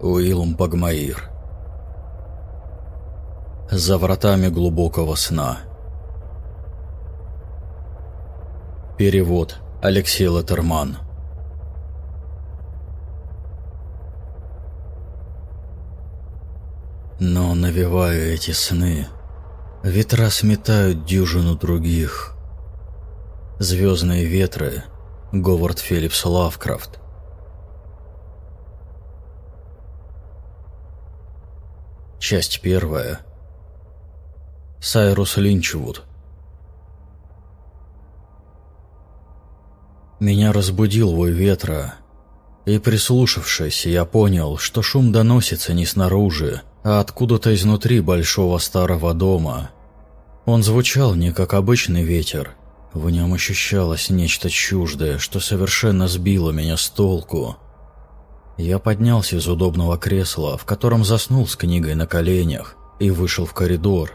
Уилум Багмаир. За вратами глубокого сна. Перевод Алексей Латерман. Но навеваю эти сны, ветра сметают дюжину других. Звездные ветры, Говард Филлипс Лавкрафт. Часть первая. Сайрус Линчвуд. Меня разбудил вой ветра, и, прислушавшись, я понял, что шум доносится не снаружи, а откуда-то изнутри большого старого дома. Он звучал не как обычный ветер, в нем ощущалось нечто чуждое, что совершенно сбило меня с толку. Я поднялся из удобного кресла, в котором заснул с книгой на коленях, и вышел в коридор.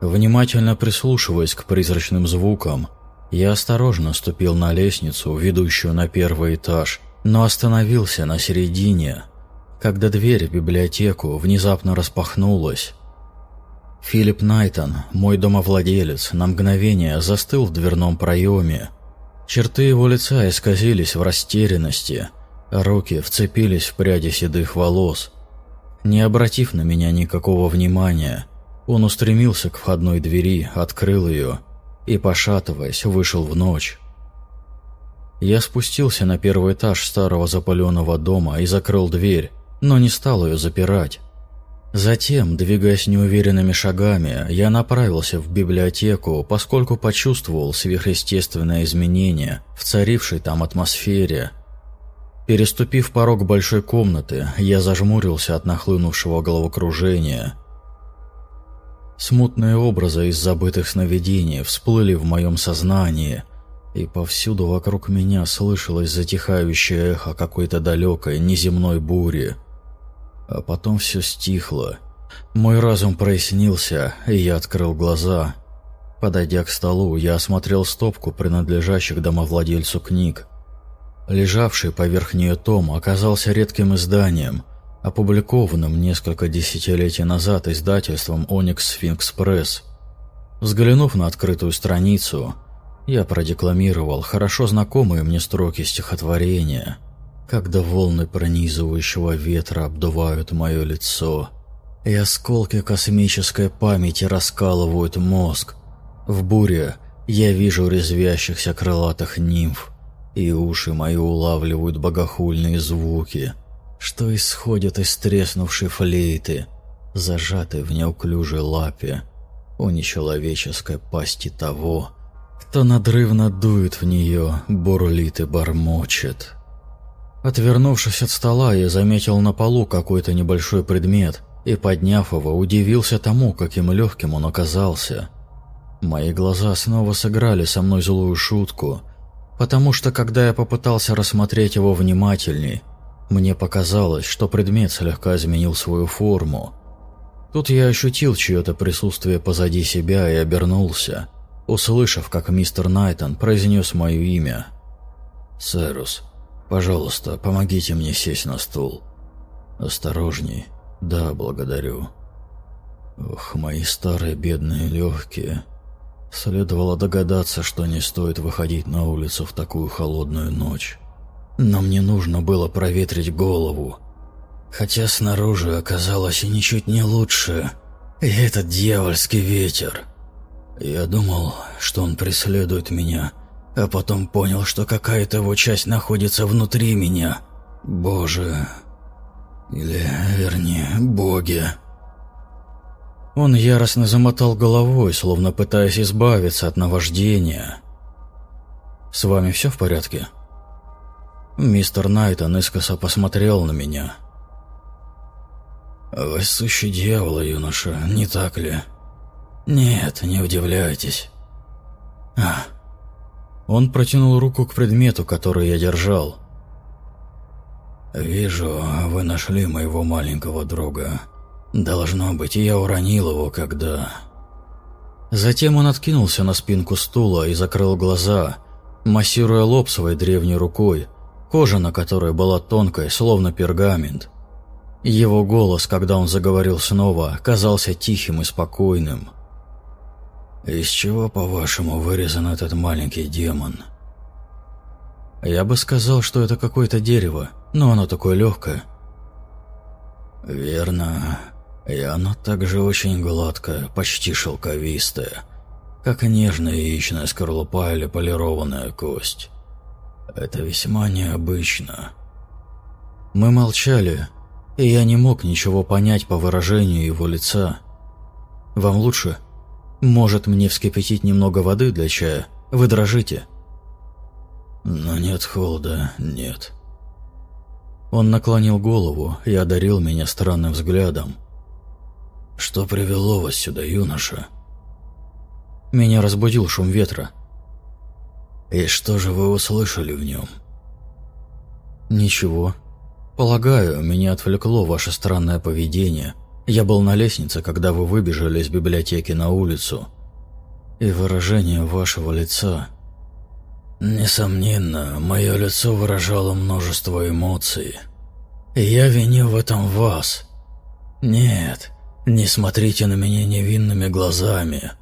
Внимательно прислушиваясь к призрачным звукам, я осторожно ступил на лестницу, ведущую на первый этаж, но остановился на середине, когда дверь в библиотеку внезапно распахнулась. Филипп Найтон, мой домовладелец, на мгновение застыл в дверном проеме. Черты его лица исказились в растерянности, руки вцепились в пряди седых волос. Не обратив на меня никакого внимания, он устремился к входной двери, открыл ее и, пошатываясь, вышел в ночь. Я спустился на первый этаж старого запаленного дома и закрыл дверь, но не стал ее запирать. Затем, двигаясь неуверенными шагами, я направился в библиотеку, поскольку почувствовал сверхъестественное изменение в царившей там атмосфере. Переступив порог большой комнаты, я зажмурился от нахлынувшего головокружения – Смутные образы из забытых сновидений всплыли в моем сознании, и повсюду вокруг меня слышалось затихающее эхо какой-то далекой неземной бури. А потом все стихло. Мой разум прояснился, и я открыл глаза. Подойдя к столу, я осмотрел стопку принадлежащих домовладельцу книг. Лежавший поверх нее том оказался редким изданием – опубликованным несколько десятилетий назад издательством Onyx Sphinx Press. Взглянув на открытую страницу, я продекламировал хорошо знакомые мне строки стихотворения, когда волны пронизывающего ветра обдувают мое лицо, и осколки космической памяти раскалывают мозг. В буре я вижу резвящихся крылатых нимф, и уши мои улавливают богохульные звуки – что исходит из треснувшей флейты, зажатой в неуклюжей лапе у нечеловеческой пасти того, кто надрывно дует в нее, бурлит и бормочет. Отвернувшись от стола, я заметил на полу какой-то небольшой предмет и, подняв его, удивился тому, каким легким он оказался. Мои глаза снова сыграли со мной злую шутку, потому что, когда я попытался рассмотреть его внимательней, мне показалось, что предмет слегка изменил свою форму. Тут я ощутил чье-то присутствие позади себя и обернулся, услышав, как мистер Найтон произнес мое имя. «Сэрус, пожалуйста, помогите мне сесть на стул». «Осторожней. Да, благодарю». Ох, мои старые бедные легкие. Следовало догадаться, что не стоит выходить на улицу в такую холодную ночь. Но мне нужно было проветрить голову. Хотя снаружи оказалось ничуть не лучше. И этот дьявольский ветер. Я думал, что он преследует меня, а потом понял, что какая-то его часть находится внутри меня. Боже. Или, вернее, боги. Он яростно замотал головой, словно пытаясь избавиться от наваждения. «С вами все в порядке?» Мистер Найтон искоса посмотрел на меня. «Вы сущий дьявол, юноша, не так ли?» «Нет, не удивляйтесь». А. Он протянул руку к предмету, который я держал. «Вижу, вы нашли моего маленького друга. Должно быть, я уронил его, когда...» Затем он откинулся на спинку стула и закрыл глаза, массируя лоб своей древней рукой, кожа на которой была тонкой, словно пергамент. Его голос, когда он заговорил снова, казался тихим и спокойным. «Из чего, по-вашему, вырезан этот маленький демон?» «Я бы сказал, что это какое-то дерево, но оно такое легкое». «Верно. И оно также очень гладкое, почти шелковистое, как нежная яичная скорлупа или полированная кость. Это весьма необычно». Мы молчали, и я не мог ничего понять по выражению его лица. «Вам лучше? Может, мне вскипятить немного воды для чая? Вы дрожите?» «Но нет холода, нет». Он наклонил голову и одарил меня странным взглядом. «Что привело вас сюда, юноша?» Меня разбудил шум ветра. «И что же вы услышали в нем?» «Ничего», «Полагаю, меня отвлекло ваше странное поведение. Я был на лестнице, когда вы выбежали из библиотеки на улицу. И выражение вашего лица...» «Несомненно, мое лицо выражало множество эмоций. И я виню в этом вас. Нет, не смотрите на меня невинными глазами.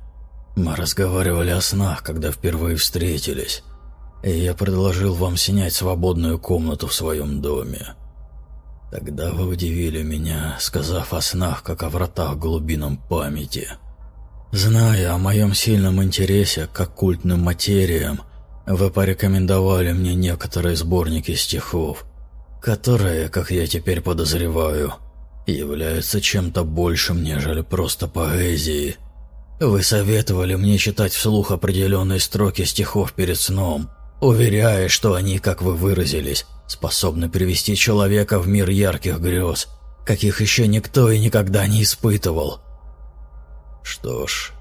Мы разговаривали о снах, когда впервые встретились, и я предложил вам снять свободную комнату в своем доме». Тогда вы удивили меня, сказав о снах, как о вратах глубинам памяти. Зная о моем сильном интересе к оккультным материям, вы порекомендовали мне некоторые сборники стихов, которые, как я теперь подозреваю, являются чем-то большим, нежели просто поэзией. Вы советовали мне читать вслух определенные строки стихов перед сном, уверяя, что они, как вы выразились, способны привести человека в мир ярких грез, каких еще никто и никогда не испытывал. Что ж,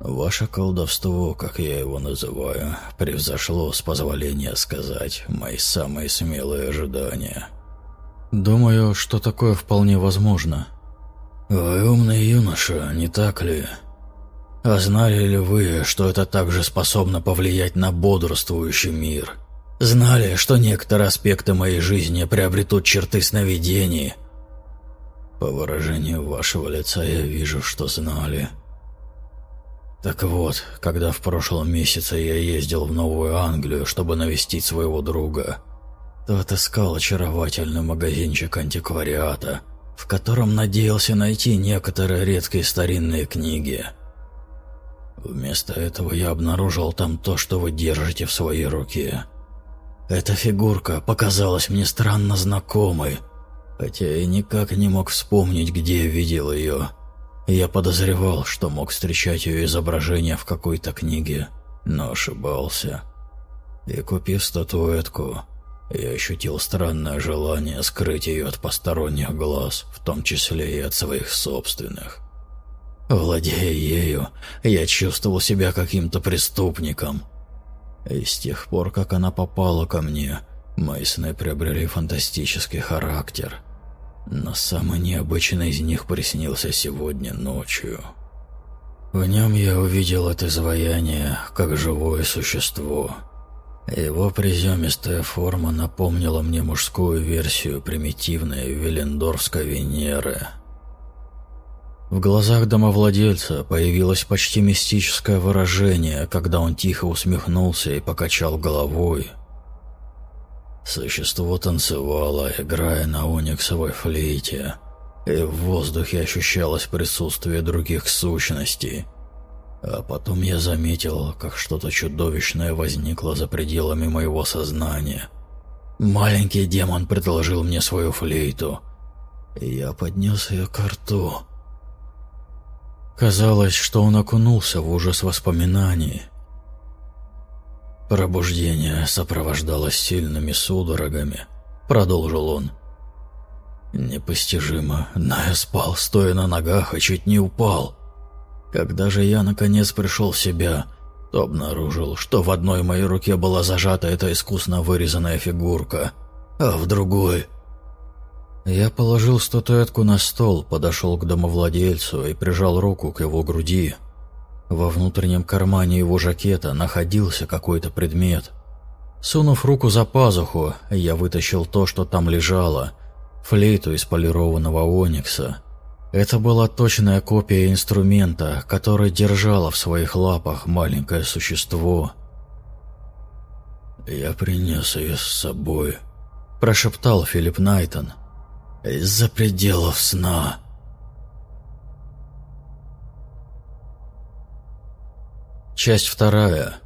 ваше колдовство, как я его называю, превзошло, с позволения сказать, мои самые смелые ожидания. Думаю, что такое вполне возможно. Вы умный юноша, не так ли? А знали ли вы, что это также способно повлиять на бодрствующий мир – Знали, что некоторые аспекты моей жизни приобретут черты сновидений. По выражению вашего лица я вижу, что знали. Так вот, когда в прошлом месяце я ездил в Новую Англию, чтобы навестить своего друга, то отыскал очаровательный магазинчик антиквариата, в котором надеялся найти некоторые редкие старинные книги. Вместо этого я обнаружил там то, что вы держите в своей руке – эта фигурка показалась мне странно знакомой, хотя я никак не мог вспомнить, где видел ее. Я подозревал, что мог встречать ее изображение в какой-то книге, но ошибался. И купив статуэтку, я ощутил странное желание скрыть ее от посторонних глаз, в том числе и от своих собственных. Владея ею, я чувствовал себя каким-то преступником – и с тех пор, как она попала ко мне, мои сны приобрели фантастический характер. Но самый необычный из них приснился сегодня ночью. В нем я увидел это изваяние, как живое существо. Его приземистая форма напомнила мне мужскую версию примитивной Велендорской Венеры – в глазах домовладельца появилось почти мистическое выражение, когда он тихо усмехнулся и покачал головой. Существо танцевало, играя на ониксовой флейте, и в воздухе ощущалось присутствие других сущностей. А потом я заметил, как что-то чудовищное возникло за пределами моего сознания. Маленький демон предложил мне свою флейту, я поднес ее к рту. Казалось, что он окунулся в ужас воспоминаний. «Пробуждение сопровождалось сильными судорогами», — продолжил он. «Непостижимо, но я спал, стоя на ногах, и чуть не упал. Когда же я, наконец, пришел в себя, то обнаружил, что в одной моей руке была зажата эта искусно вырезанная фигурка, а в другой я положил статуэтку на стол, подошел к домовладельцу и прижал руку к его груди. Во внутреннем кармане его жакета находился какой-то предмет. Сунув руку за пазуху, я вытащил то, что там лежало. флейту из полированного оникса. Это была точная копия инструмента, который держало в своих лапах маленькое существо. «Я принес ее с собой», – прошептал Филипп Найтон. «Из-за пределов сна». Часть вторая.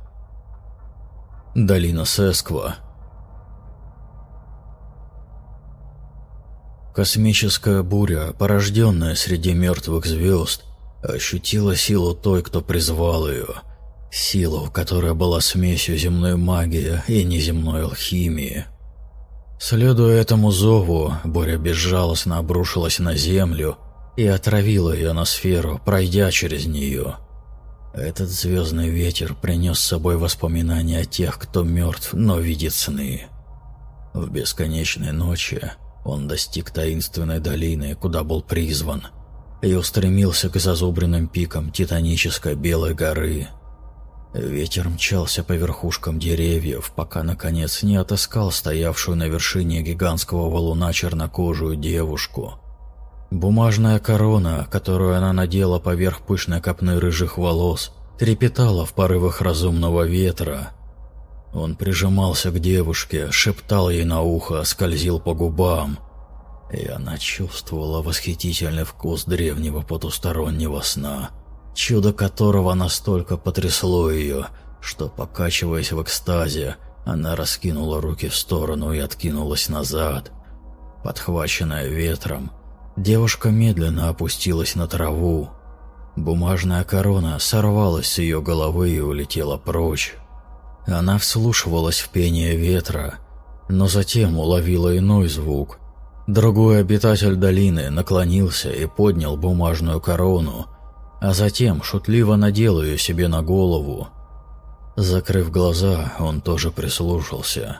Долина Сесква. Космическая буря, порожденная среди мертвых звезд, ощутила силу той, кто призвал ее. Силу, которая была смесью земной магии и неземной алхимии. Следуя этому зову, буря безжалостно обрушилась на Землю и отравила ионосферу, пройдя через нее. Этот звездный ветер принес с собой воспоминания о тех, кто мертв, но видит сны. В бесконечной ночи он достиг таинственной долины, куда был призван, и устремился к зазубренным пикам титанической белой горы. Ветер мчался по верхушкам деревьев, пока, наконец, не отыскал стоявшую на вершине гигантского валуна чернокожую девушку – Бумажная корона, которую она надела поверх пышной копны рыжих волос, трепетала в порывах разумного ветра. Он прижимался к девушке, шептал ей на ухо, скользил по губам. И она чувствовала восхитительный вкус древнего потустороннего сна, чудо которого настолько потрясло ее, что, покачиваясь в экстазе, она раскинула руки в сторону и откинулась назад. Подхваченная ветром, Девушка медленно опустилась на траву. Бумажная корона сорвалась с ее головы и улетела прочь. Она вслушивалась в пение ветра, но затем уловила иной звук. Другой обитатель долины наклонился и поднял бумажную корону, а затем шутливо надел ее себе на голову. Закрыв глаза, он тоже прислушался.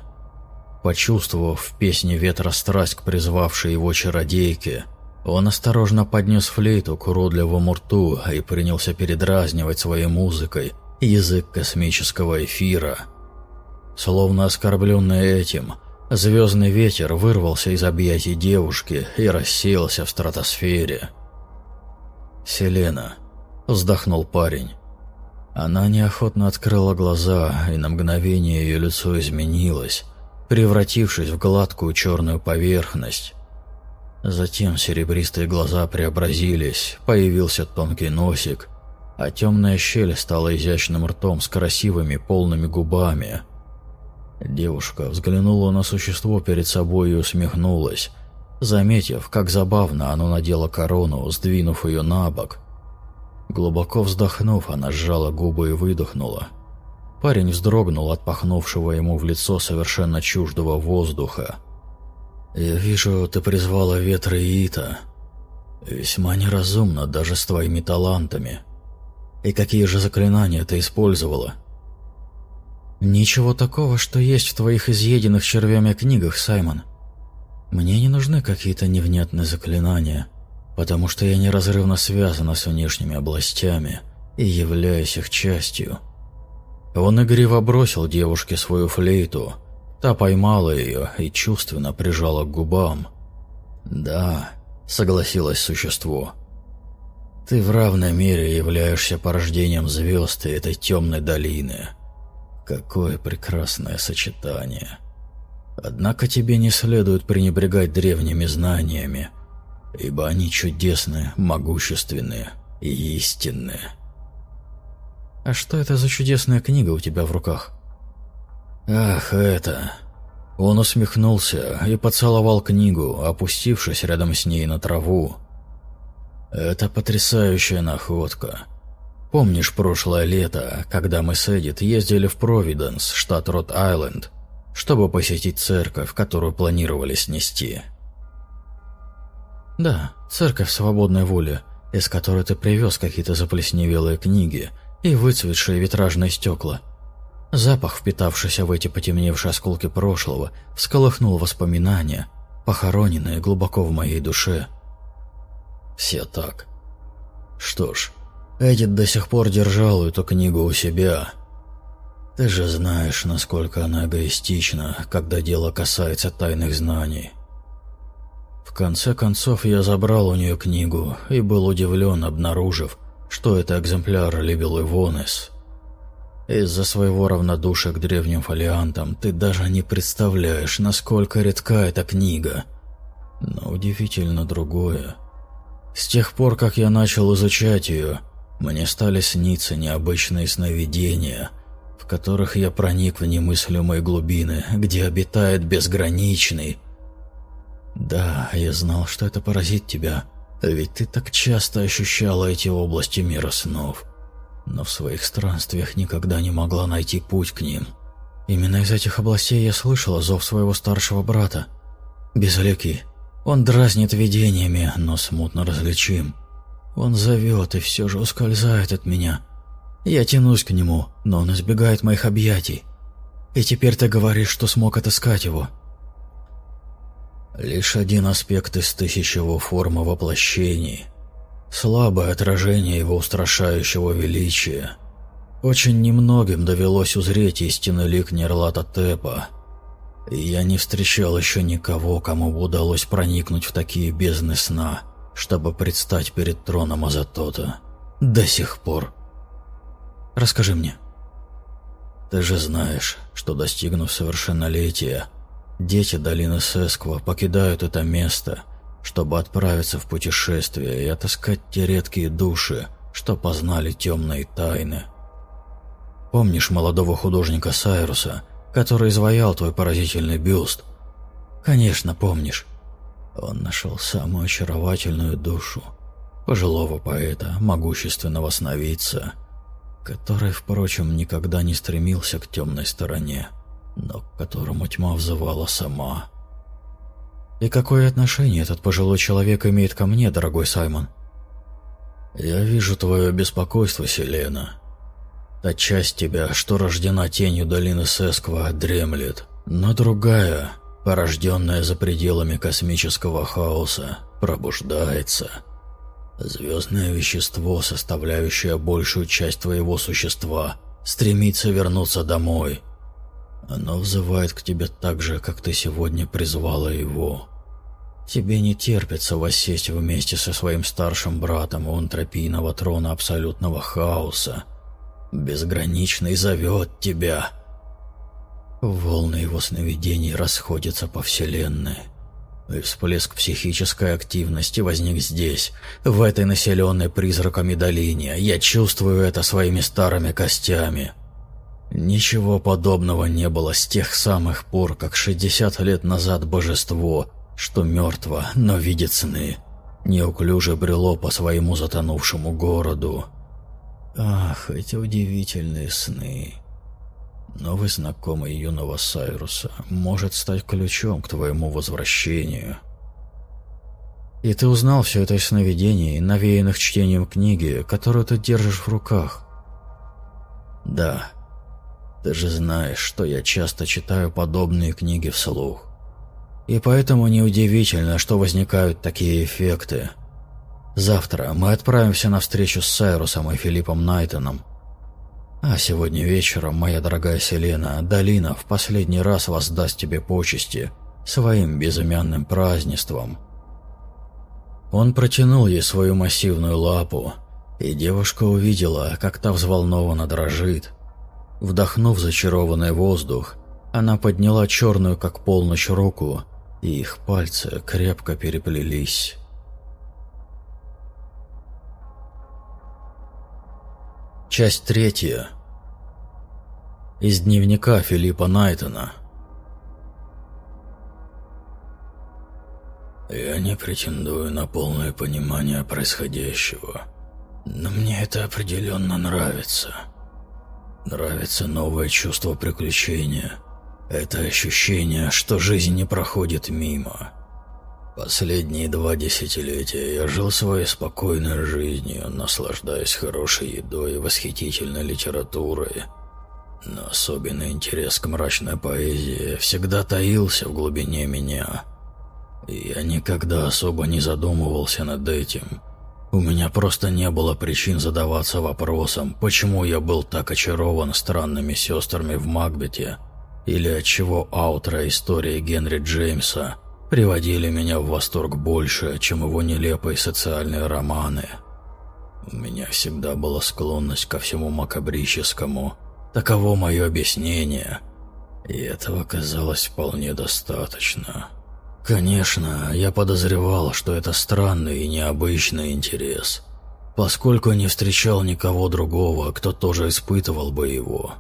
Почувствовав в песне ветра страсть к призвавшей его чародейке, он осторожно поднес флейту к уродливому рту и принялся передразнивать своей музыкой язык космического эфира. Словно оскорбленный этим, звездный ветер вырвался из объятий девушки и рассеялся в стратосфере. «Селена», — вздохнул парень. Она неохотно открыла глаза, и на мгновение ее лицо изменилось, превратившись в гладкую черную поверхность. Затем серебристые глаза преобразились, появился тонкий носик, а темная щель стала изящным ртом с красивыми полными губами. Девушка взглянула на существо перед собой и усмехнулась, заметив, как забавно оно надело корону, сдвинув ее на бок. Глубоко вздохнув, она сжала губы и выдохнула. Парень вздрогнул от пахнувшего ему в лицо совершенно чуждого воздуха. «Я вижу, ты призвала ветра Иита. Весьма неразумно даже с твоими талантами. И какие же заклинания ты использовала?» «Ничего такого, что есть в твоих изъеденных червями книгах, Саймон. Мне не нужны какие-то невнятные заклинания, потому что я неразрывно связана с внешними областями и являюсь их частью». Он игриво бросил девушке свою флейту – Та поймала ее и чувственно прижала к губам. «Да», — согласилось существо. «Ты в равной мере являешься порождением звезд и этой темной долины. Какое прекрасное сочетание. Однако тебе не следует пренебрегать древними знаниями, ибо они чудесны, могущественны и истинны». «А что это за чудесная книга у тебя в руках?» «Ах, это...» Он усмехнулся и поцеловал книгу, опустившись рядом с ней на траву. «Это потрясающая находка. Помнишь прошлое лето, когда мы с Эдит ездили в Провиденс, штат Рот-Айленд, чтобы посетить церковь, которую планировали снести?» «Да, церковь свободной воли, из которой ты привез какие-то заплесневелые книги и выцветшие витражные стекла», Запах, впитавшийся в эти потемневшие осколки прошлого, всколыхнул воспоминания, похороненные глубоко в моей душе. Все так. Что ж, Эдит до сих пор держал эту книгу у себя. Ты же знаешь, насколько она эгоистична, когда дело касается тайных знаний. В конце концов, я забрал у нее книгу и был удивлен, обнаружив, что это экземпляр Либелы Вонес. Из-за своего равнодушия к древним фолиантам ты даже не представляешь, насколько редка эта книга. Но удивительно другое. С тех пор, как я начал изучать ее, мне стали сниться необычные сновидения, в которых я проник в немыслимые глубины, где обитает безграничный. Да, я знал, что это поразит тебя, ведь ты так часто ощущала эти области мира снов, но в своих странствиях никогда не могла найти путь к ним. Именно из этих областей я слышала зов своего старшего брата. Безликий. Он дразнит видениями, но смутно различим. Он зовет и все же ускользает от меня. Я тянусь к нему, но он избегает моих объятий. И теперь ты говоришь, что смог отыскать его. Лишь один аспект из тысяч его формы воплощений. Слабое отражение его устрашающего величия. Очень немногим довелось узреть истинный лик Нерлата Тепа. Я не встречал еще никого, кому бы удалось проникнуть в такие бездны сна – чтобы предстать перед троном Азатота. До сих пор. Расскажи мне. Ты же знаешь, что достигнув совершеннолетия, дети долины Сесква покидают это место, чтобы отправиться в путешествие и отыскать те редкие души, что познали темные тайны. Помнишь молодого художника Сайруса, который изваял твой поразительный бюст? Конечно, помнишь. Он нашел самую очаровательную душу, пожилого поэта, могущественного сновидца, который, впрочем, никогда не стремился к темной стороне, но к которому тьма взывала сама. «И какое отношение этот пожилой человек имеет ко мне, дорогой Саймон?» «Я вижу твое беспокойство, Селена. Та часть тебя, что рождена тенью долины Сесква, дремлет, но другая, порожденное за пределами космического хаоса, пробуждается. Звездное вещество, составляющее большую часть твоего существа, стремится вернуться домой. Оно взывает к тебе так же, как ты сегодня призвала его. Тебе не терпится воссесть вместе со своим старшим братом у антропийного трона абсолютного хаоса. Безграничный зовет тебя — Волны его сновидений расходятся по вселенной. И всплеск психической активности возник здесь, в этой населенной призраками долине. Я чувствую это своими старыми костями. Ничего подобного не было с тех самых пор, как 60 лет назад божество, что мертво, но видит сны, неуклюже брело по своему затонувшему городу. Ах, эти удивительные сны. Новый знакомый юного Сайруса может стать ключом к твоему возвращению. И ты узнал все это из сновидений, навеянных чтением книги, которую ты держишь в руках. Да. Ты же знаешь, что я часто читаю подобные книги вслух. И поэтому неудивительно, что возникают такие эффекты. Завтра мы отправимся на встречу с Сайрусом и Филиппом Найтоном, а сегодня вечером, моя дорогая Селена, Долина в последний раз воздаст тебе почести своим безымянным празднеством. Он протянул ей свою массивную лапу, и девушка увидела, как та взволнованно дрожит. Вдохнув зачарованный воздух, она подняла черную, как полночь, руку, и их пальцы крепко переплелись. Часть третья. Из дневника Филиппа Найтона. Я не претендую на полное понимание происходящего, но мне это определенно нравится. Нравится новое чувство приключения. Это ощущение, что жизнь не проходит мимо. Последние два десятилетия я жил своей спокойной жизнью, наслаждаясь хорошей едой и восхитительной литературой. Но особенный интерес к мрачной поэзии всегда таился в глубине меня. Я никогда особо не задумывался над этим. У меня просто не было причин задаваться вопросом, почему я был так очарован странными сестрами в Макбете, или отчего аутро истории Генри Джеймса – приводили меня в восторг больше, чем его нелепые социальные романы. У меня всегда была склонность ко всему макабрическому. Таково мое объяснение. И этого казалось вполне достаточно. Конечно, я подозревал, что это странный и необычный интерес, поскольку не встречал никого другого, кто тоже испытывал бы его.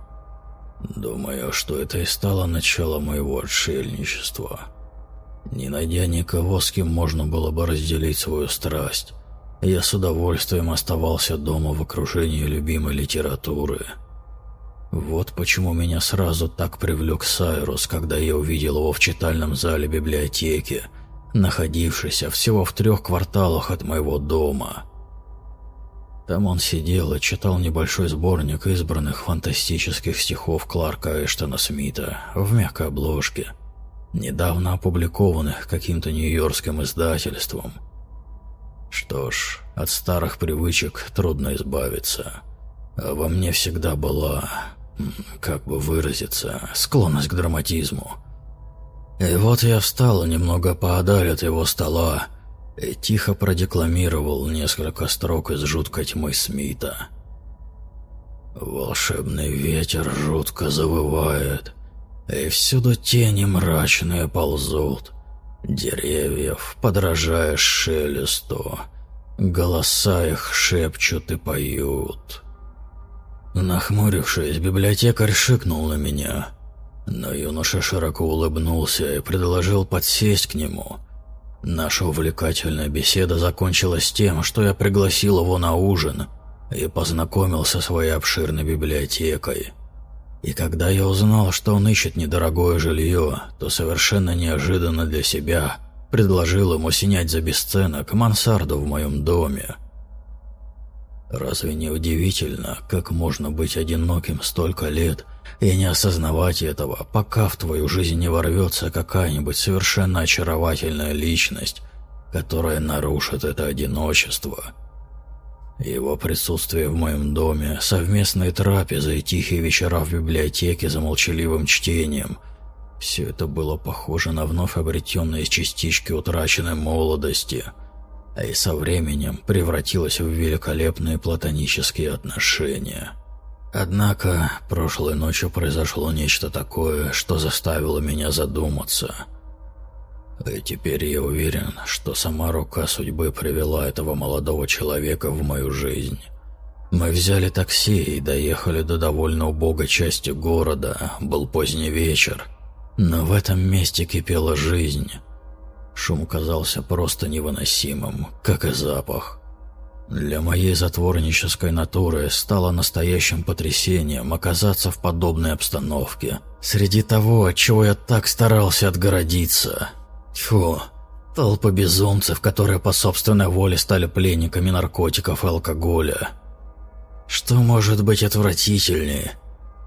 Думаю, что это и стало началом моего отшельничества. Не найдя никого, с кем можно было бы разделить свою страсть, я с удовольствием оставался дома в окружении любимой литературы. Вот почему меня сразу так привлек Сайрус, когда я увидел его в читальном зале библиотеки, находившейся всего в трех кварталах от моего дома. Там он сидел и читал небольшой сборник избранных фантастических стихов Кларка Эштона Смита в мягкой обложке, недавно опубликованных каким-то нью-йоркским издательством – что ж, от старых привычек трудно избавиться. А во мне всегда была, как бы выразиться, склонность к драматизму. И вот я встал немного поодаль от его стола и тихо продекламировал несколько строк из жуткой тьмы Смита. «Волшебный ветер жутко завывает, и всюду тени мрачные ползут» деревьев, подражая шелесту. Голоса их шепчут и поют. Нахмурившись, библиотекарь шикнул на меня, но юноша широко улыбнулся и предложил подсесть к нему. Наша увлекательная беседа закончилась тем, что я пригласил его на ужин и познакомил со своей обширной библиотекой. И когда я узнал, что он ищет недорогое жилье, то совершенно неожиданно для себя предложил ему снять за бесценок мансарду в моем доме. Разве не удивительно, как можно быть одиноким столько лет и не осознавать этого, пока в твою жизнь не ворвется какая-нибудь совершенно очаровательная личность, которая нарушит это одиночество – его присутствие в моем доме, совместные трапезы и тихие вечера в библиотеке за молчаливым чтением – все это было похоже на вновь обретенные частички утраченной молодости, а и со временем превратилось в великолепные платонические отношения. Однако прошлой ночью произошло нечто такое, что заставило меня задуматься – и теперь я уверен, что сама рука судьбы привела этого молодого человека в мою жизнь. Мы взяли такси и доехали до довольно убогой части города. Был поздний вечер. Но в этом месте кипела жизнь. Шум казался просто невыносимым, как и запах. Для моей затворнической натуры стало настоящим потрясением оказаться в подобной обстановке, среди того, от чего я так старался отгородиться – Тьфу, толпа безумцев, которые по собственной воле стали пленниками наркотиков и алкоголя. Что может быть отвратительнее,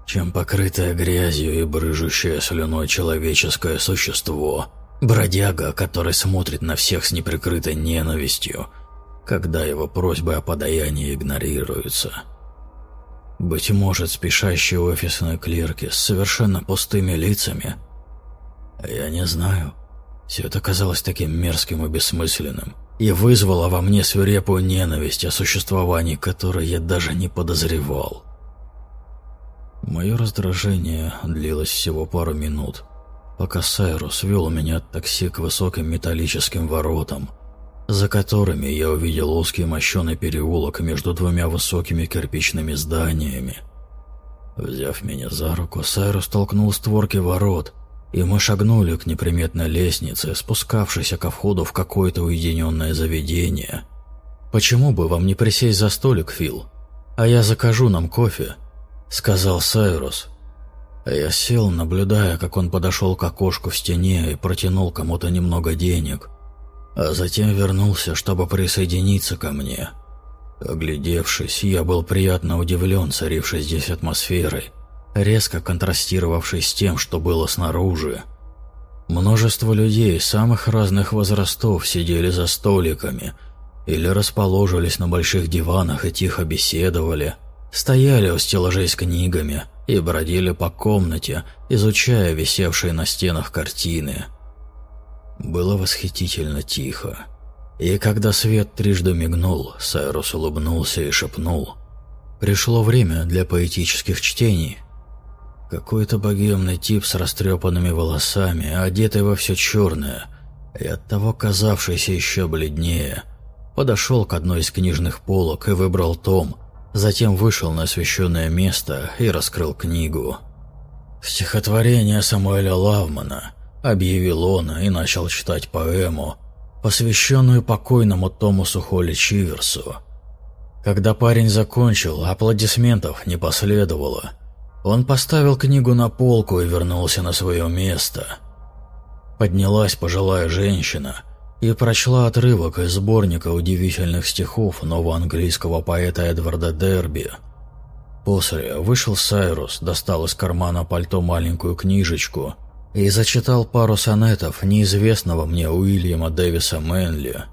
чем покрытое грязью и брыжущее слюной человеческое существо, бродяга, который смотрит на всех с неприкрытой ненавистью, когда его просьбы о подаянии игнорируются? Быть может, спешащие офисные клерки с совершенно пустыми лицами? Я не знаю. Все это казалось таким мерзким и бессмысленным, и вызвало во мне свирепую ненависть, о существовании которой я даже не подозревал. Мое раздражение длилось всего пару минут, пока Сайрус вел меня от такси к высоким металлическим воротам, за которыми я увидел узкий мощеный переулок между двумя высокими кирпичными зданиями. Взяв меня за руку, Сайрус толкнул створки ворот – и мы шагнули к неприметной лестнице, спускавшейся ко входу в какое-то уединенное заведение. «Почему бы вам не присесть за столик, Фил? А я закажу нам кофе», — сказал Сайрус. Я сел, наблюдая, как он подошел к окошку в стене и протянул кому-то немного денег, а затем вернулся, чтобы присоединиться ко мне. Оглядевшись, я был приятно удивлен царившей здесь атмосферой резко контрастировавший с тем, что было снаружи. Множество людей самых разных возрастов сидели за столиками или расположились на больших диванах и тихо беседовали, стояли у стеллажей с книгами и бродили по комнате, изучая висевшие на стенах картины. Было восхитительно тихо. И когда свет трижды мигнул, Сайрус улыбнулся и шепнул. «Пришло время для поэтических чтений». Какой-то богемный тип с растрепанными волосами, одетый во все черное, и оттого казавшийся еще бледнее, подошел к одной из книжных полок и выбрал том, затем вышел на освещенное место и раскрыл книгу. «Стихотворение Самуэля Лавмана», — объявил он и начал читать поэму, посвященную покойному Томасу Холли Чиверсу. Когда парень закончил, аплодисментов не последовало. Он поставил книгу на полку и вернулся на свое место. Поднялась пожилая женщина и прочла отрывок из сборника удивительных стихов нового английского поэта Эдварда Дерби. После вышел Сайрус, достал из кармана пальто маленькую книжечку и зачитал пару сонетов неизвестного мне Уильяма Дэвиса Мэнли.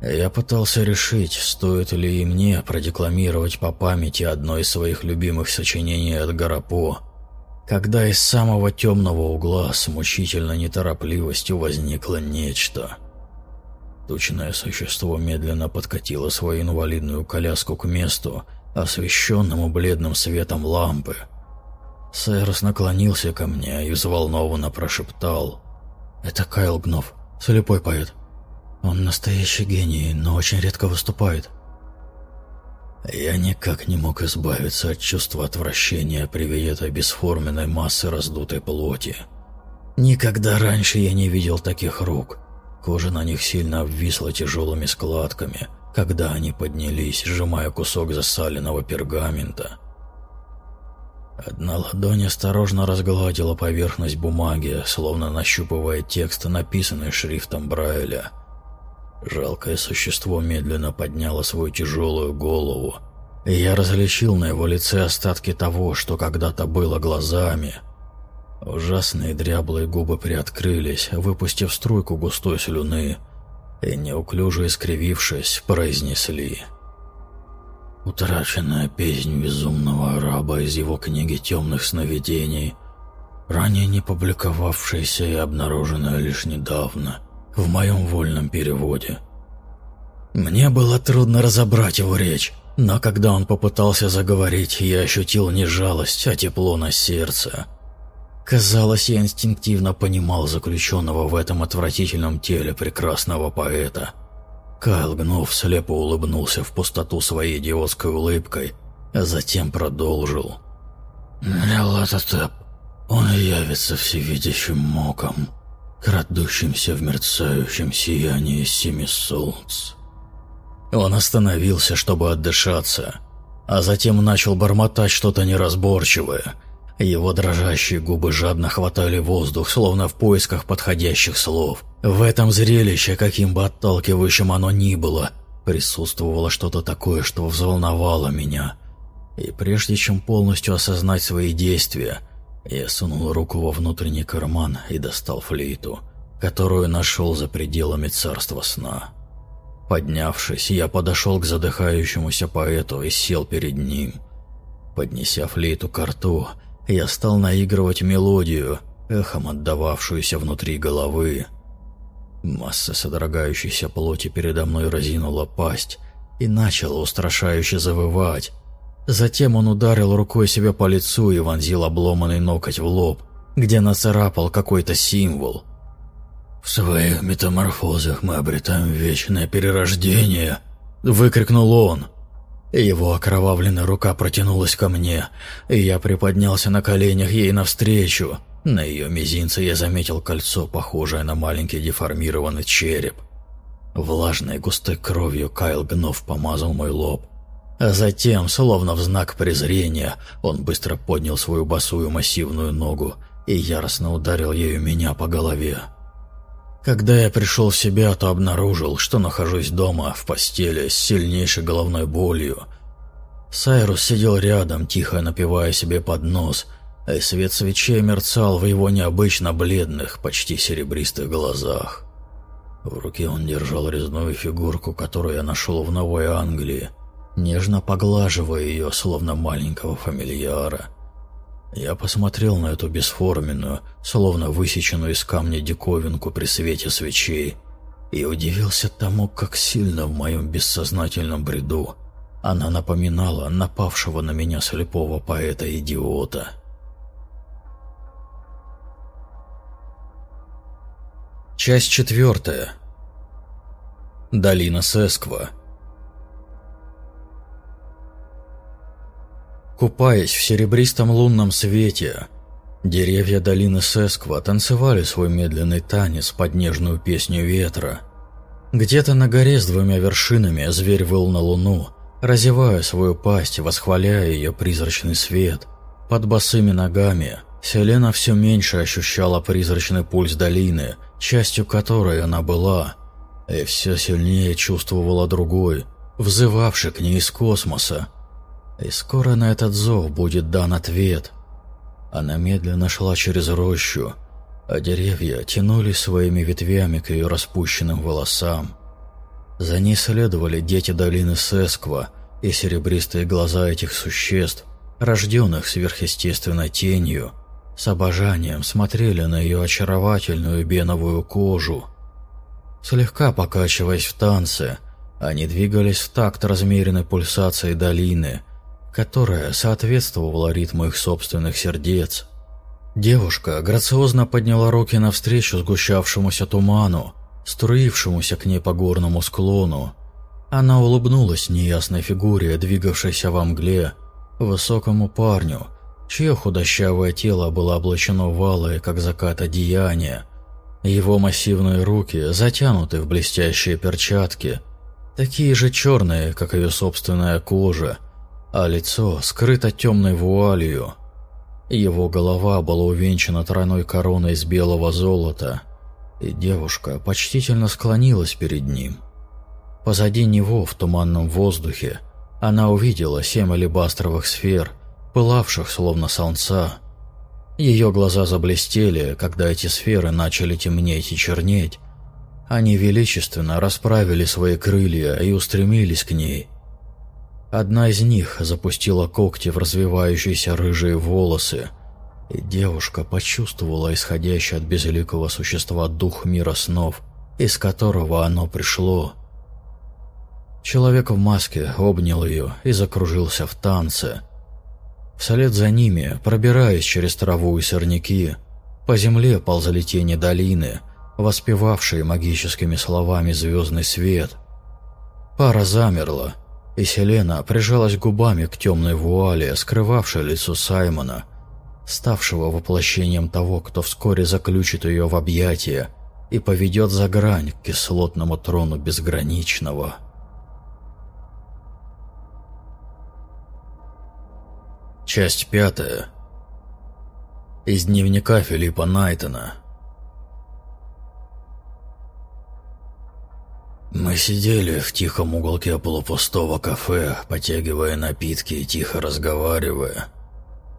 Я пытался решить, стоит ли и мне продекламировать по памяти одно из своих любимых сочинений Эдгара По, когда из самого темного угла с мучительной неторопливостью возникло нечто. Тучное существо медленно подкатило свою инвалидную коляску к месту, освещенному бледным светом лампы – Сайрос наклонился ко мне и взволнованно прошептал. «Это Кайл Гнов, слепой поэт. Он настоящий гений, но очень редко выступает». Я никак не мог избавиться от чувства отвращения при виде этой бесформенной массы раздутой плоти. Никогда раньше я не видел таких рук. Кожа на них сильно обвисла тяжелыми складками, когда они поднялись, сжимая кусок засаленного пергамента. Одна ладонь осторожно разгладила поверхность бумаги, словно нащупывая текст, написанный шрифтом Брайля. Жалкое существо медленно подняло свою тяжелую голову, и я различил на его лице остатки того, что когда-то было глазами. Ужасные дряблые губы приоткрылись, выпустив струйку густой слюны, и, неуклюже искривившись, произнесли — Утраченная песнь безумного араба из его книги «Темных сновидений», ранее не публиковавшаяся и обнаруженная лишь недавно в моем вольном переводе. Мне было трудно разобрать его речь, но когда он попытался заговорить, я ощутил не жалость, а тепло на сердце. Казалось, я инстинктивно понимал заключенного в этом отвратительном теле прекрасного поэта – Кайл Гнов слепо улыбнулся в пустоту своей идиотской улыбкой, а затем продолжил. «Мелатотеп, он явится всевидящим моком, крадущимся в мерцающем сиянии семи солнц». Он остановился, чтобы отдышаться, а затем начал бормотать что-то неразборчивое. Его дрожащие губы жадно хватали воздух, словно в поисках подходящих слов. В этом зрелище, каким бы отталкивающим оно ни было, присутствовало что-то такое, что взволновало меня. И прежде чем полностью осознать свои действия, я сунул руку во внутренний карман и достал флейту, которую нашел за пределами царства сна. Поднявшись, я подошел к задыхающемуся поэту и сел перед ним. Поднеся флейту к рту, я стал наигрывать мелодию, эхом отдававшуюся внутри головы. Масса содрогающейся плоти передо мной разинула пасть и начала устрашающе завывать. Затем он ударил рукой себя по лицу и вонзил обломанный ноготь в лоб, где нацарапал какой-то символ. «В своих метаморфозах мы обретаем вечное перерождение!» — выкрикнул он. Его окровавленная рука протянулась ко мне, и я приподнялся на коленях ей навстречу. На ее мизинце я заметил кольцо, похожее на маленький деформированный череп. Влажной густой кровью Кайл Гнов помазал мой лоб. А затем, словно в знак презрения, он быстро поднял свою босую массивную ногу и яростно ударил ею меня по голове. Когда я пришел в себя, то обнаружил, что нахожусь дома, в постели, с сильнейшей головной болью. Сайрус сидел рядом, тихо напивая себе под нос – и свет свечей мерцал в его необычно бледных, почти серебристых глазах. В руке он держал резную фигурку, которую я нашел в Новой Англии, нежно поглаживая ее, словно маленького фамильяра. Я посмотрел на эту бесформенную, словно высеченную из камня диковинку при свете свечей, и удивился тому, как сильно в моем бессознательном бреду она напоминала напавшего на меня слепого поэта-идиота. Часть четвертая. Долина Сесква. Купаясь в серебристом лунном свете, деревья долины Сесква танцевали свой медленный танец под нежную песню ветра. Где-то на горе с двумя вершинами зверь выл на луну, разевая свою пасть, восхваляя ее призрачный свет. Под босыми ногами Селена все меньше ощущала призрачный пульс долины, частью которой она была, и все сильнее чувствовала другой, взывавший к ней из космоса, и скоро на этот зов будет дан ответ. Она медленно шла через рощу, а деревья тянулись своими ветвями к ее распущенным волосам. За ней следовали дети долины Сесква и серебристые глаза этих существ, рожденных сверхъестественной тенью, с обожанием смотрели на ее очаровательную беновую кожу. Слегка покачиваясь в танце, они двигались в такт размеренной пульсации долины, которая соответствовала ритму их собственных сердец. Девушка грациозно подняла руки навстречу сгущавшемуся туману, струившемуся к ней по горному склону. Она улыбнулась неясной фигуре, двигавшейся во мгле, высокому парню, чье худощавое тело было облачено в как закат одеяние. Его массивные руки затянуты в блестящие перчатки, такие же черные, как ее собственная кожа, а лицо скрыто темной вуалью. Его голова была увенчана тройной короной из белого золота, и девушка почтительно склонилась перед ним. Позади него, в туманном воздухе, она увидела семь алебастровых сфер, пылавших словно солнца. Ее глаза заблестели, когда эти сферы начали темнеть и чернеть. Они величественно расправили свои крылья и устремились к ней – Одна из них запустила когти в развивающиеся рыжие волосы, и девушка почувствовала исходящий от безликого существа дух мира снов, из которого оно пришло. Человек в маске обнял ее и закружился в танце. Вслед за ними, пробираясь через траву и сорняки, по земле ползали тени долины, воспевавшие магическими словами звездный свет. Пара замерла, и Селена прижалась губами к темной вуале, скрывавшей лицо Саймона, ставшего воплощением того, кто вскоре заключит ее в объятия и поведет за грань к кислотному трону безграничного. Часть пятая. Из дневника Филиппа Найтона. Мы сидели в тихом уголке полупустого кафе, потягивая напитки и тихо разговаривая.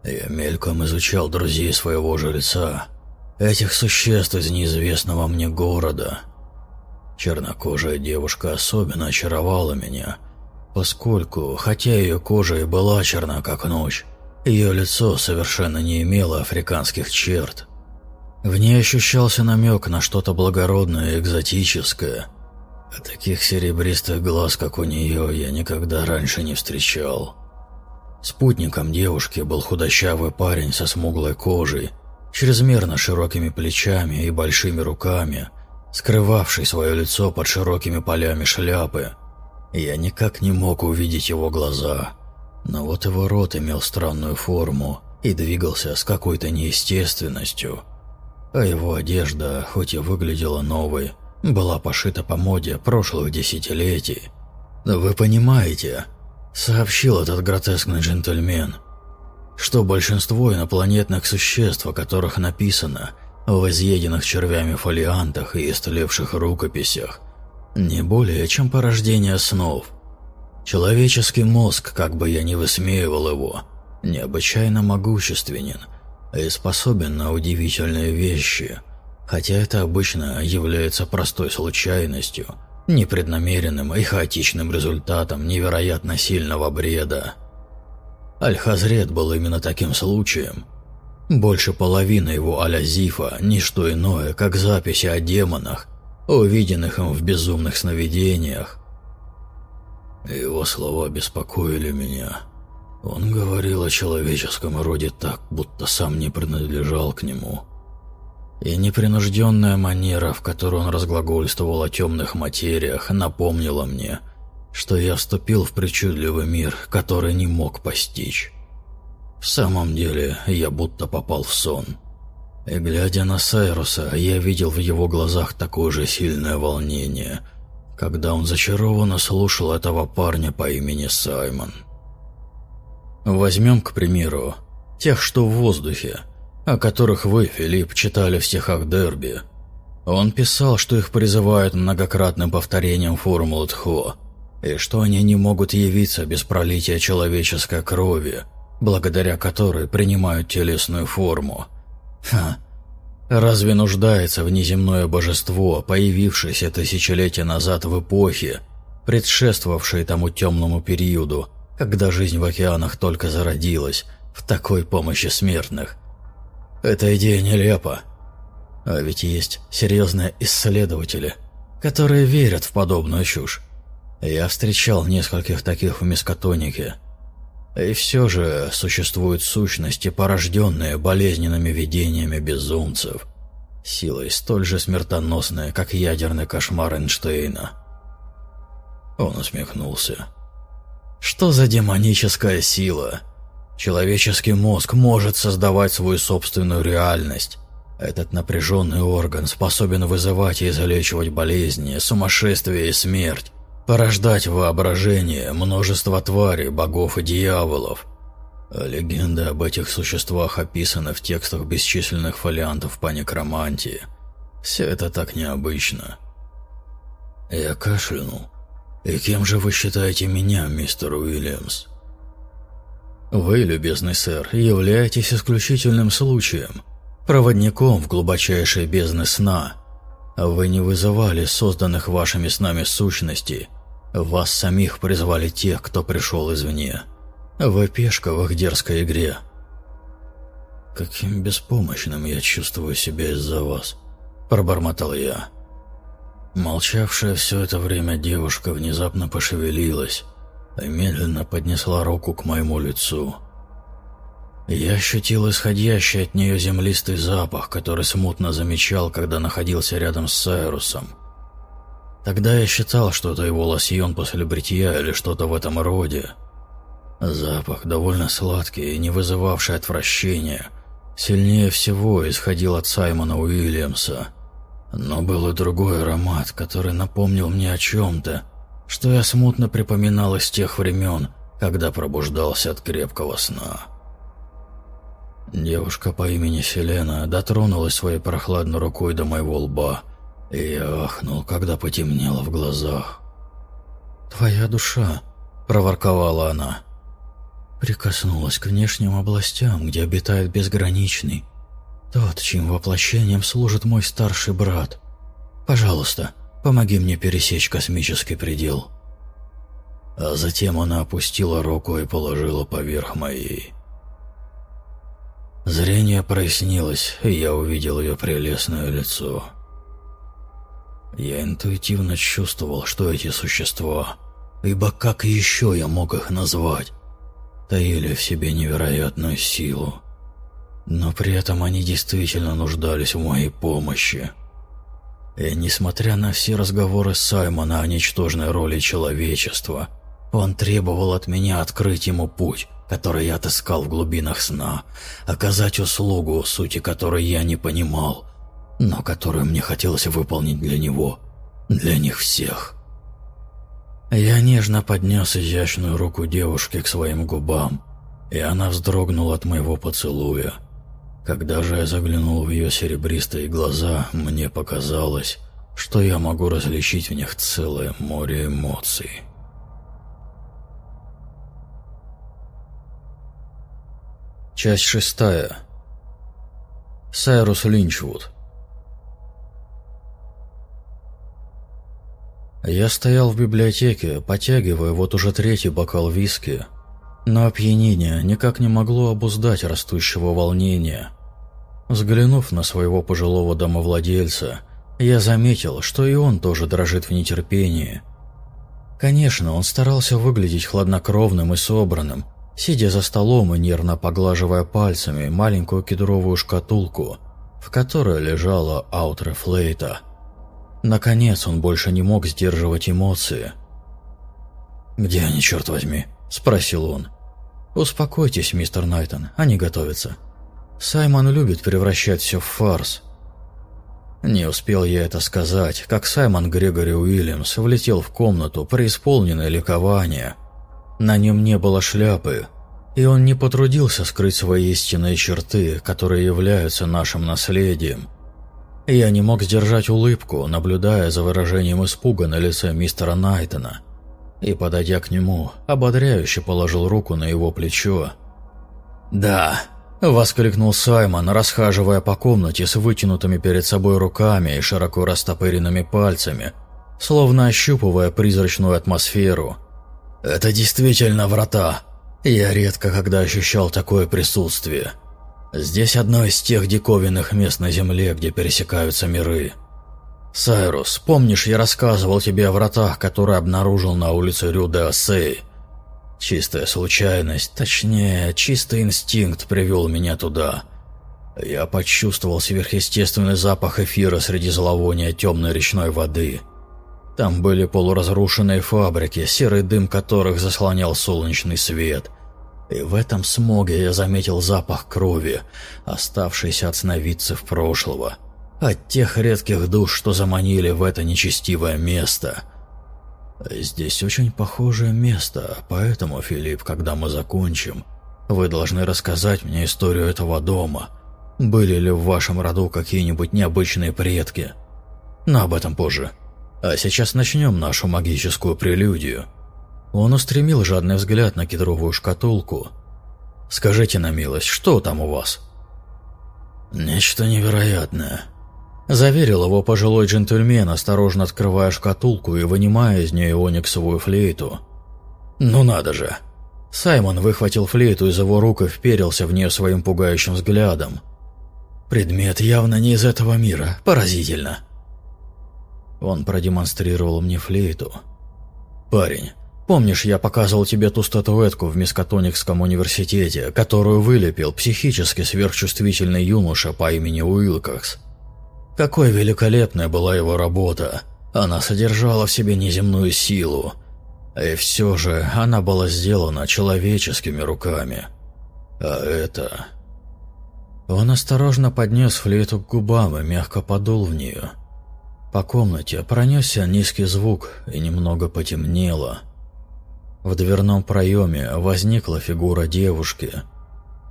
Я мельком изучал друзей своего жильца, этих существ из неизвестного мне города. Чернокожая девушка особенно очаровала меня, поскольку, хотя ее кожа и была черна как ночь, ее лицо совершенно не имело африканских черт. В ней ощущался намек на что-то благородное и экзотическое – таких серебристых глаз, как у нее, я никогда раньше не встречал. Спутником девушки был худощавый парень со смуглой кожей, чрезмерно широкими плечами и большими руками, скрывавший свое лицо под широкими полями шляпы. Я никак не мог увидеть его глаза, но вот его рот имел странную форму и двигался с какой-то неестественностью, а его одежда, хоть и выглядела новой, была пошита по моде прошлых десятилетий. Вы понимаете, сообщил этот гротескный джентльмен, что большинство инопланетных существ, о которых написано в изъеденных червями фолиантах и истлевших рукописях, не более чем порождение снов. Человеческий мозг, как бы я ни высмеивал его, необычайно могущественен и способен на удивительные вещи – хотя это обычно является простой случайностью, непреднамеренным и хаотичным результатом невероятно сильного бреда. Аль-Хазрет был именно таким случаем, Больше половины его алязифа – ничто иное, как записи о демонах, увиденных им в безумных сновидениях. Его слова беспокоили меня. Он говорил о человеческом роде так, будто сам не принадлежал к нему. И непринужденная манера, в которой он разглагольствовал о темных материях, напомнила мне, что я вступил в причудливый мир, который не мог постичь. В самом деле, я будто попал в сон. И глядя на Сайруса, я видел в его глазах такое же сильное волнение, когда он зачарованно слушал этого парня по имени Саймон. Возьмем, к примеру, тех, что в воздухе, о которых вы, Филипп, читали в стихах Дерби. Он писал, что их призывают многократным повторением формулы Тхо, и что они не могут явиться без пролития человеческой крови, благодаря которой принимают телесную форму. Ха! Разве нуждается в неземное божество, появившееся тысячелетия назад в эпохе, предшествовавшей тому темному периоду, когда жизнь в океанах только зародилась, в такой помощи смертных? Эта идея нелепа. А ведь есть серьезные исследователи, которые верят в подобную чушь. Я встречал нескольких таких в мискотонике – и все же существуют сущности, порожденные болезненными видениями безумцев, силой столь же смертоносной, как ядерный кошмар Эйнштейна. Он усмехнулся. Что за демоническая сила? Человеческий мозг может создавать свою собственную реальность. Этот напряженный орган способен вызывать и залечивать болезни, сумасшествие и смерть порождать воображение множество тварей, богов и дьяволов. А легенды об этих существах описаны в текстах бесчисленных фолиантов по некромантии. Все это так необычно. Я кашлянул. «И кем же вы считаете меня, мистер Уильямс?» «Вы, любезный сэр, являетесь исключительным случаем, проводником в глубочайшей бездны сна. Вы не вызывали созданных вашими снами сущностей, вас самих призвали те, кто пришел извне. Вы пешка в их дерзкой игре. Каким беспомощным я чувствую себя из-за вас, пробормотал я. Молчавшая все это время девушка внезапно пошевелилась медленно поднесла руку к моему лицу. Я ощутил исходящий от нее землистый запах, который смутно замечал, когда находился рядом с Сайрусом. Тогда я считал, что это его лосьон после бритья или что-то в этом роде. Запах довольно сладкий и не вызывавший отвращения. Сильнее всего исходил от Саймона Уильямса. Но был и другой аромат, который напомнил мне о чем-то, что я смутно припоминал из тех времен, когда пробуждался от крепкого сна. Девушка по имени Селена дотронулась своей прохладной рукой до моего лба и я ахнул, когда потемнело в глазах. «Твоя душа», — проворковала она, — прикоснулась к внешним областям, где обитает безграничный, тот, чьим воплощением служит мой старший брат. Пожалуйста, помоги мне пересечь космический предел». А затем она опустила руку и положила поверх моей. Зрение прояснилось, и я увидел ее прелестное лицо. Я интуитивно чувствовал, что эти существа, ибо как еще я мог их назвать, таили в себе невероятную силу. Но при этом они действительно нуждались в моей помощи. И несмотря на все разговоры Саймона о ничтожной роли человечества, он требовал от меня открыть ему путь, который я отыскал в глубинах сна, оказать услугу, сути которой я не понимал, но которую мне хотелось выполнить для него, для них всех. Я нежно поднес изящную руку девушки к своим губам, и она вздрогнула от моего поцелуя. Когда же я заглянул в ее серебристые глаза, мне показалось, что я могу различить в них целое море эмоций. Часть шестая. Сайрус Линчвуд. Я стоял в библиотеке, потягивая вот уже третий бокал виски. Но опьянение никак не могло обуздать растущего волнения, Взглянув на своего пожилого домовладельца, я заметил, что и он тоже дрожит в нетерпении. Конечно, он старался выглядеть хладнокровным и собранным, сидя за столом и нервно поглаживая пальцами маленькую кедровую шкатулку, в которой лежала аутро флейта. Наконец он больше не мог сдерживать эмоции. «Где они, черт возьми?» – спросил он. «Успокойтесь, мистер Найтон, они готовятся. Саймон любит превращать все в фарс». Не успел я это сказать, как Саймон Грегори Уильямс влетел в комнату, преисполненное ликование. На нем не было шляпы, и он не потрудился скрыть свои истинные черты, которые являются нашим наследием. Я не мог сдержать улыбку, наблюдая за выражением испуга на лице мистера Найтона, и, подойдя к нему, ободряюще положил руку на его плечо. «Да», — воскликнул Саймон, расхаживая по комнате с вытянутыми перед собой руками и широко растопыренными пальцами, словно ощупывая призрачную атмосферу — это действительно врата. Я редко когда ощущал такое присутствие. Здесь одно из тех диковинных мест на Земле, где пересекаются миры. Сайрус, помнишь, я рассказывал тебе о вратах, которые обнаружил на улице Рю-де-Ассей? Чистая случайность, точнее, чистый инстинкт привел меня туда. Я почувствовал сверхъестественный запах эфира среди зловония темной речной воды. Там были полуразрушенные фабрики, серый дым которых заслонял солнечный свет. И в этом смоге я заметил запах крови, оставшийся от сновидцев прошлого. От тех редких душ, что заманили в это нечестивое место. Здесь очень похожее место, поэтому, Филипп, когда мы закончим, вы должны рассказать мне историю этого дома. Были ли в вашем роду какие-нибудь необычные предки? Но об этом позже. А сейчас начнем нашу магическую прелюдию». Он устремил жадный взгляд на кедровую шкатулку. «Скажите на милость, что там у вас?» «Нечто невероятное», – заверил его пожилой джентльмен, осторожно открывая шкатулку и вынимая из нее ониксовую флейту. «Ну надо же!» Саймон выхватил флейту из его рук и вперился в нее своим пугающим взглядом. «Предмет явно не из этого мира. Поразительно!» Он продемонстрировал мне флейту. «Парень, помнишь, я показывал тебе ту статуэтку в Мискатоникском университете, которую вылепил психически сверхчувствительный юноша по имени Уилкокс? Какой великолепная была его работа! Она содержала в себе неземную силу. И все же она была сделана человеческими руками. А это...» Он осторожно поднес флейту к губам и мягко подул в нее. По комнате пронесся низкий звук и немного потемнело. В дверном проеме возникла фигура девушки.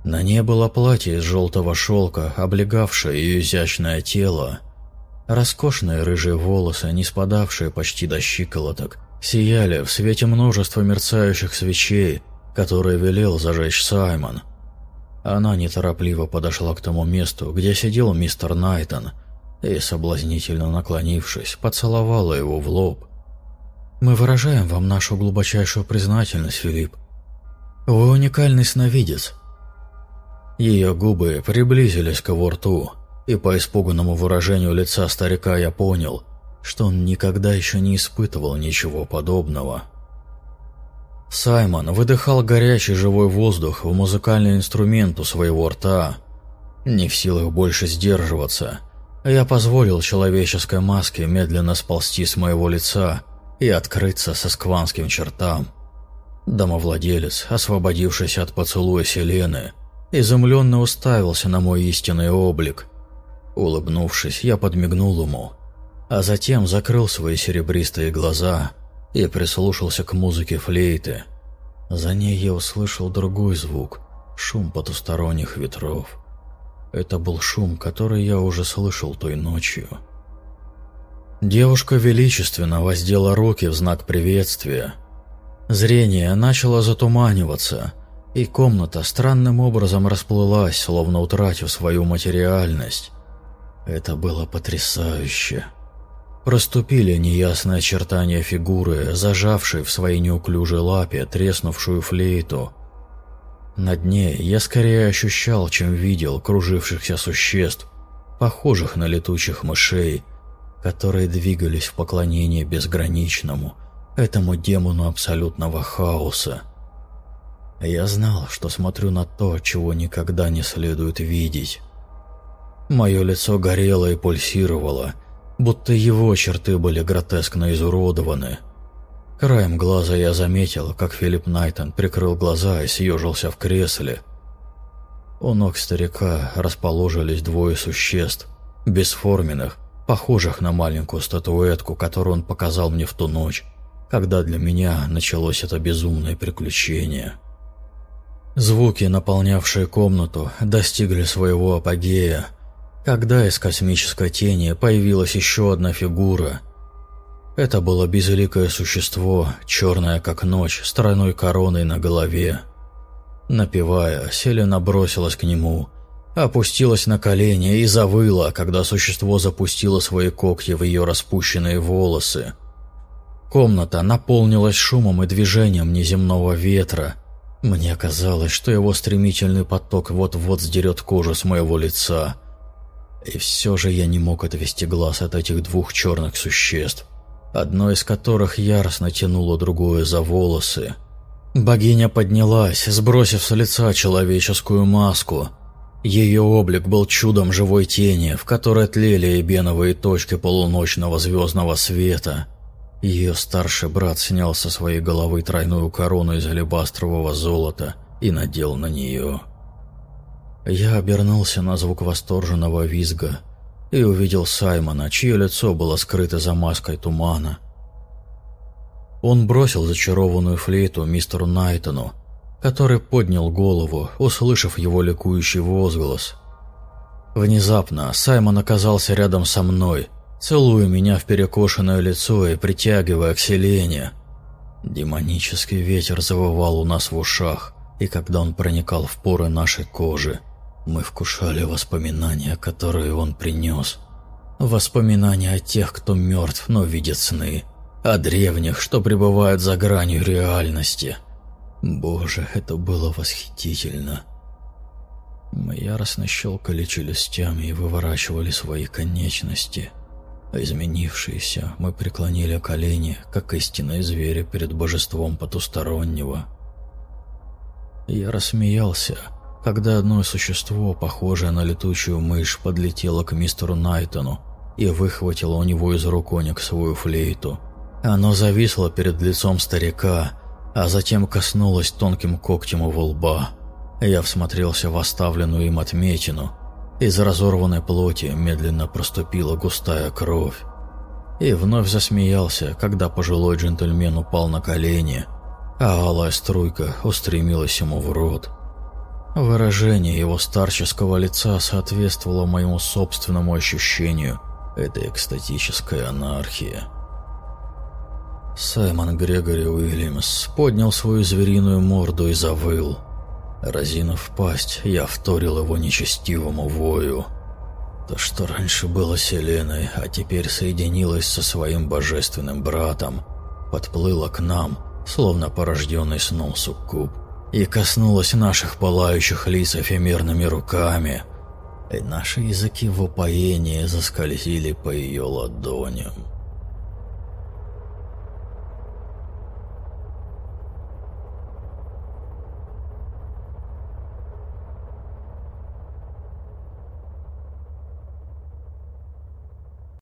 На ней было платье из желтого шелка, облегавшее ее изящное тело. Роскошные рыжие волосы, не спадавшие почти до щиколоток, сияли в свете множества мерцающих свечей, которые велел зажечь Саймон. Она неторопливо подошла к тому месту, где сидел мистер Найтон – и, соблазнительно наклонившись, поцеловала его в лоб. «Мы выражаем вам нашу глубочайшую признательность, Филипп. Вы уникальный сновидец». Ее губы приблизились к его рту, и по испуганному выражению лица старика я понял, что он никогда еще не испытывал ничего подобного. Саймон выдыхал горячий живой воздух в музыкальный инструмент у своего рта, не в силах больше сдерживаться – я позволил человеческой маске медленно сползти с моего лица и открыться со скванским чертам. Домовладелец, освободившись от поцелуя Селены, изумленно уставился на мой истинный облик. Улыбнувшись, я подмигнул ему, а затем закрыл свои серебристые глаза и прислушался к музыке флейты. За ней я услышал другой звук – шум потусторонних ветров. Это был шум, который я уже слышал той ночью. Девушка величественно воздела руки в знак приветствия. Зрение начало затуманиваться, и комната странным образом расплылась, словно утратив свою материальность. Это было потрясающе. Проступили неясные очертания фигуры, зажавшей в своей неуклюжей лапе треснувшую флейту. На дне я скорее ощущал, чем видел кружившихся существ, похожих на летучих мышей, которые двигались в поклонении безграничному, этому демону абсолютного хаоса. Я знал, что смотрю на то, чего никогда не следует видеть. Мое лицо горело и пульсировало, будто его черты были гротескно изуродованы. Краем глаза я заметил, как Филипп Найтон прикрыл глаза и съежился в кресле. У ног старика расположились двое существ, бесформенных, похожих на маленькую статуэтку, которую он показал мне в ту ночь, когда для меня началось это безумное приключение. Звуки, наполнявшие комнату, достигли своего апогея, когда из космической тени появилась еще одна фигура. Это было безликое существо, черное как ночь, стороной короной на голове. Напевая, Селена бросилась к нему, опустилась на колени и завыла, когда существо запустило свои когти в ее распущенные волосы. Комната наполнилась шумом и движением неземного ветра, мне казалось, что его стремительный поток вот-вот сдерет кожу с моего лица. И все же я не мог отвести глаз от этих двух черных существ, одно из которых яростно тянуло другое за волосы. Богиня поднялась, сбросив с лица человеческую маску. Ее облик был чудом живой тени, в которой тлели эбеновые точки полуночного звездного света – ее старший брат снял со своей головы тройную корону из алебастрового золота и надел на нее. Я обернулся на звук восторженного визга и увидел Саймона, чье лицо было скрыто за маской тумана. Он бросил зачарованную флейту мистеру Найтону, который поднял голову, услышав его ликующий возглас. Внезапно Саймон оказался рядом со мной – целуя меня в перекошенное лицо и притягивая к селению. Демонический ветер завывал у нас в ушах, и когда он проникал в поры нашей кожи, мы вкушали воспоминания, которые он принес. Воспоминания о тех, кто мертв, но видит сны. О древних, что пребывают за гранью реальности. Боже, это было восхитительно. Мы яростно щелкали челюстями и выворачивали свои конечности – Изменившиеся, мы преклонили колени, как истинные звери перед божеством потустороннего. Я рассмеялся, когда одно существо, похожее на летучую мышь, подлетело к мистеру Найтону и выхватило у него из руконик свою флейту. Оно зависло перед лицом старика, а затем коснулось тонким когтем его лба. Я всмотрелся в оставленную им отметину – из разорванной плоти медленно проступила густая кровь. И вновь засмеялся, когда пожилой джентльмен упал на колени, а алая струйка устремилась ему в рот. Выражение его старческого лица соответствовало моему собственному ощущению этой экстатической анархии. Саймон Грегори Уильямс поднял свою звериную морду и завыл – Разинув пасть, я вторил его нечестивому вою. То, что раньше было Селеной, а теперь соединилось со своим божественным братом, подплыло к нам, словно порожденный сном суккуб, и коснулось наших пылающих лиц эфемерными руками, и наши языки в упоении заскользили по ее ладоням.